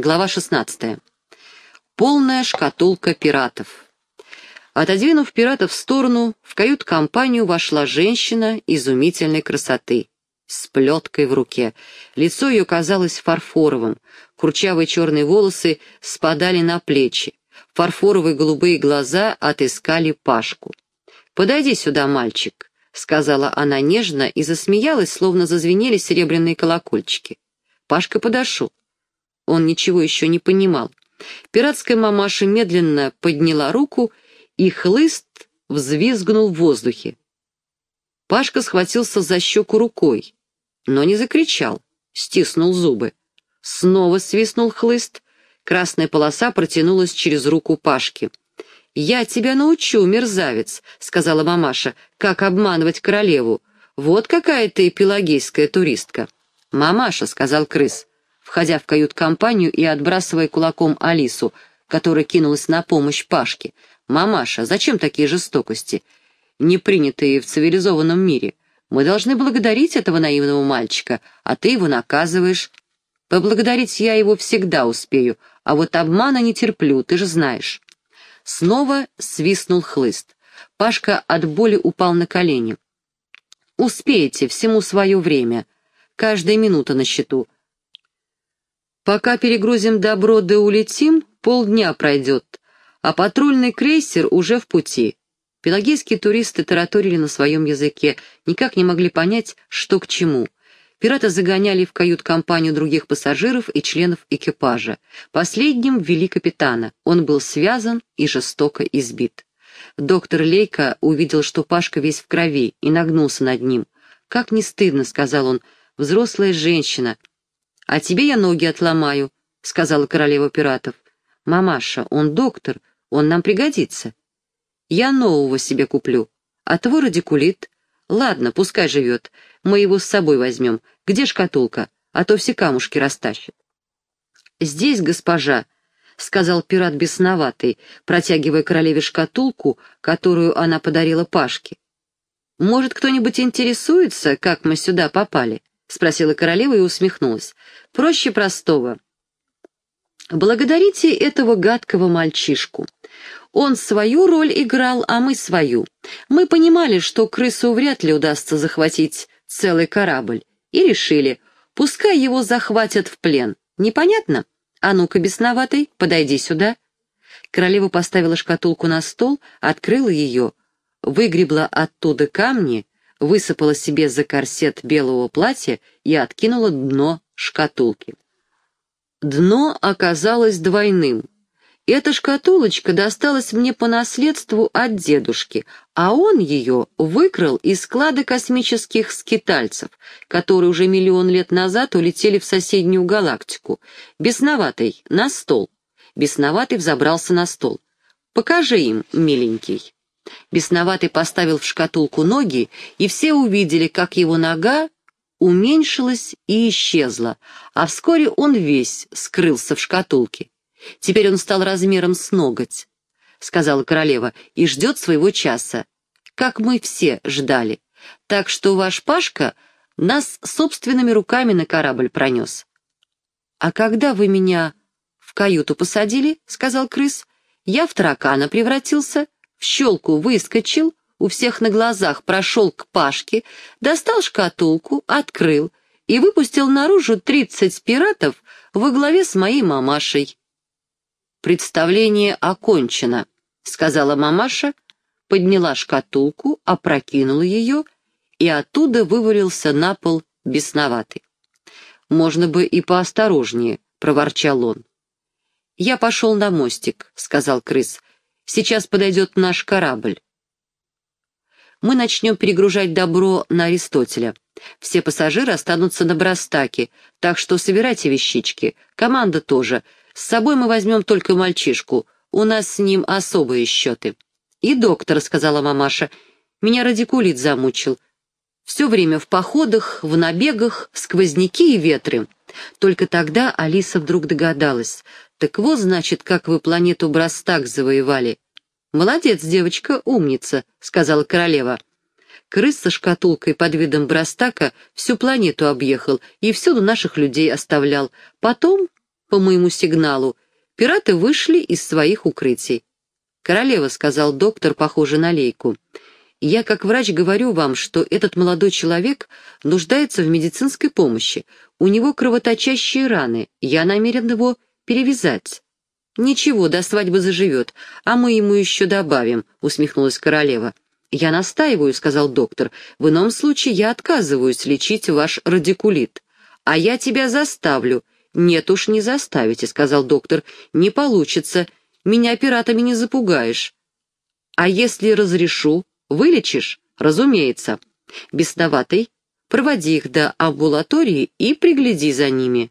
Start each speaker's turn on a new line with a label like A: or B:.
A: Глава 16. Полная шкатулка пиратов. Отодвинув пиратов в сторону, в кают-компанию вошла женщина изумительной красоты, с плеткой в руке. Лицо ее казалось фарфоровым, курчавые черные волосы спадали на плечи, фарфоровые голубые глаза отыскали Пашку. «Подойди сюда, мальчик», — сказала она нежно и засмеялась, словно зазвенели серебряные колокольчики. Пашка подошел. Он ничего еще не понимал. Пиратская мамаша медленно подняла руку, и хлыст взвизгнул в воздухе. Пашка схватился за щеку рукой, но не закричал, стиснул зубы. Снова свистнул хлыст, красная полоса протянулась через руку Пашки. «Я тебя научу, мерзавец», — сказала мамаша, — «как обманывать королеву. Вот какая ты пелагейская туристка». «Мамаша», — сказал крыс, входя в кают-компанию и отбрасывая кулаком Алису, которая кинулась на помощь Пашке. «Мамаша, зачем такие жестокости, не принятые в цивилизованном мире? Мы должны благодарить этого наивного мальчика, а ты его наказываешь. Поблагодарить я его всегда успею, а вот обмана не терплю, ты же знаешь». Снова свистнул хлыст. Пашка от боли упал на колени. «Успеете, всему свое время. Каждая минута на счету. Пока перегрузим добро да улетим, полдня пройдет, а патрульный крейсер уже в пути. Пелагейские туристы тараторили на своем языке, никак не могли понять, что к чему. Пираты загоняли в кают-компанию других пассажиров и членов экипажа. Последним ввели капитана. Он был связан и жестоко избит. Доктор Лейка увидел, что Пашка весь в крови, и нагнулся над ним. «Как не стыдно», — сказал он, — «взрослая женщина, «А тебе я ноги отломаю», — сказала королева пиратов. «Мамаша, он доктор, он нам пригодится. Я нового себе куплю, а твой радикулит. Ладно, пускай живет, мы его с собой возьмем. Где шкатулка? А то все камушки растащат». «Здесь, госпожа», — сказал пират бесноватый, протягивая королеве шкатулку, которую она подарила Пашке. «Может, кто-нибудь интересуется, как мы сюда попали?» — спросила королева и усмехнулась. «Проще простого. Благодарите этого гадкого мальчишку. Он свою роль играл, а мы свою. Мы понимали, что крысу вряд ли удастся захватить целый корабль, и решили, пускай его захватят в плен. Непонятно? А ну-ка, бесноватый, подойди сюда». Королева поставила шкатулку на стол, открыла ее, выгребла оттуда камни высыпала себе за корсет белого платья и откинула дно шкатулки. Дно оказалось двойным. Эта шкатулочка досталась мне по наследству от дедушки, а он ее выкрал из склада космических скитальцев, которые уже миллион лет назад улетели в соседнюю галактику. Бесноватый, на стол. Бесноватый взобрался на стол. «Покажи им, миленький». Бесноватый поставил в шкатулку ноги, и все увидели, как его нога уменьшилась и исчезла, а вскоре он весь скрылся в шкатулке. Теперь он стал размером с ноготь, — сказала королева, — и ждет своего часа, как мы все ждали. Так что ваш Пашка нас собственными руками на корабль пронес. — А когда вы меня в каюту посадили, — сказал крыс, — я в таракана превратился, — в щелку выскочил, у всех на глазах прошел к Пашке, достал шкатулку, открыл и выпустил наружу тридцать пиратов во главе с моей мамашей. «Представление окончено», — сказала мамаша, подняла шкатулку, опрокинула ее, и оттуда вывалился на пол бесноватый. «Можно бы и поосторожнее», — проворчал он. «Я пошел на мостик», — сказал крыс. Сейчас подойдет наш корабль. Мы начнем перегружать добро на Аристотеля. Все пассажиры останутся на Брастаке, так что собирайте вещички. Команда тоже. С собой мы возьмем только мальчишку. У нас с ним особые счеты. И доктор, — сказала мамаша, — меня радикулит замучил. Все время в походах, в набегах, сквозняки и ветры. Только тогда Алиса вдруг догадалась. Так вот, значит, как вы планету Брастак завоевали. Молодец, девочка, умница, сказала королева. Крыс со шкатулкой под видом Брастака всю планету объехал и всюду наших людей оставлял. Потом по моему сигналу, пираты вышли из своих укрытий. «Королева», — сказал доктор, похожий на лейку, — «я как врач говорю вам, что этот молодой человек нуждается в медицинской помощи. У него кровоточащие раны, я намерен его перевязать». «Ничего, до свадьбы заживет, а мы ему еще добавим», — усмехнулась королева. «Я настаиваю», — сказал доктор. «В ином случае я отказываюсь лечить ваш радикулит. А я тебя заставлю». «Нет уж, не заставите», — сказал доктор. «Не получится. Меня пиратами не запугаешь». «А если разрешу, вылечишь?» «Разумеется». «Бесноватый, проводи их до амбулатории и пригляди за ними».